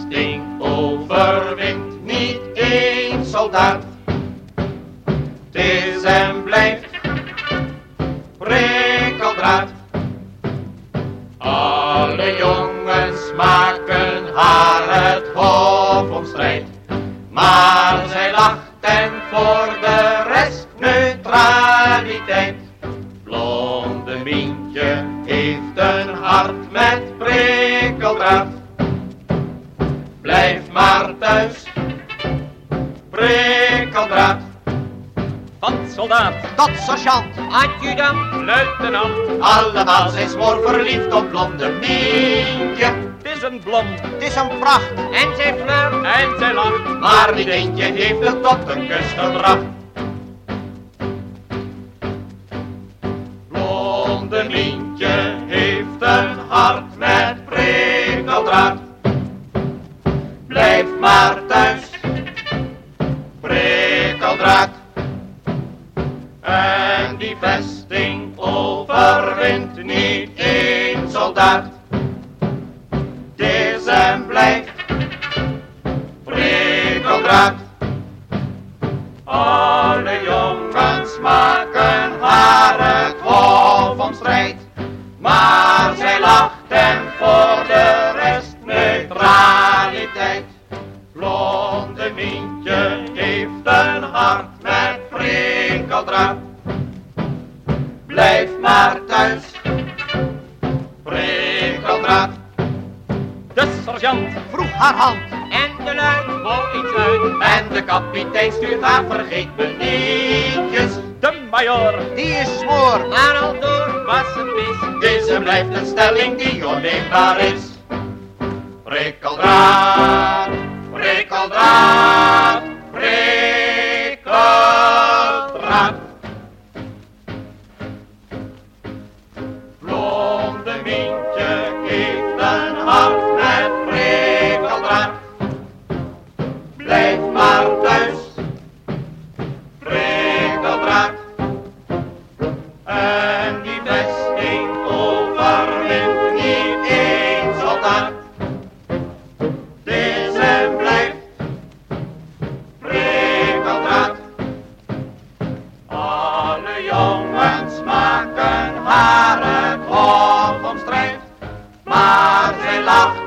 vesting overwint niet één soldaat. Het is en blijft prikkeldraad. Alle jongens maken haar het hof om strijd. Maar zij lacht en voor de rest neutraliteit. Blonde Mientje heeft een hart met prikkeldraad. Blijf maar thuis, prikkeldraad. Van soldaat, Tot sergeant, adjudant, luitenant. Allemaal zijn smoor verliefd op blonde Mientje. Het is een blond het is een pracht. en zij flirt en zij lacht. Maar niet eentje heeft het tot een kus gebracht. Blonde Mientje heeft een hart met prikkeldraad. Blijf maar thuis, prikkeldraad. En die vesting overwint niet één soldaat. Prikkeldraad. Blijf maar thuis, prikkeldraad. De sergeant Vroeg haar hand, en de luid voor iets uit. En de kapitein stuurt haar vergeet me nietjes. De major, die is smoor. maar al door was het mis. Deze blijft een stelling die onneembaar is. Prikkeldraad, prikkeldraad, jongens maken haar het hof. Maar zij lacht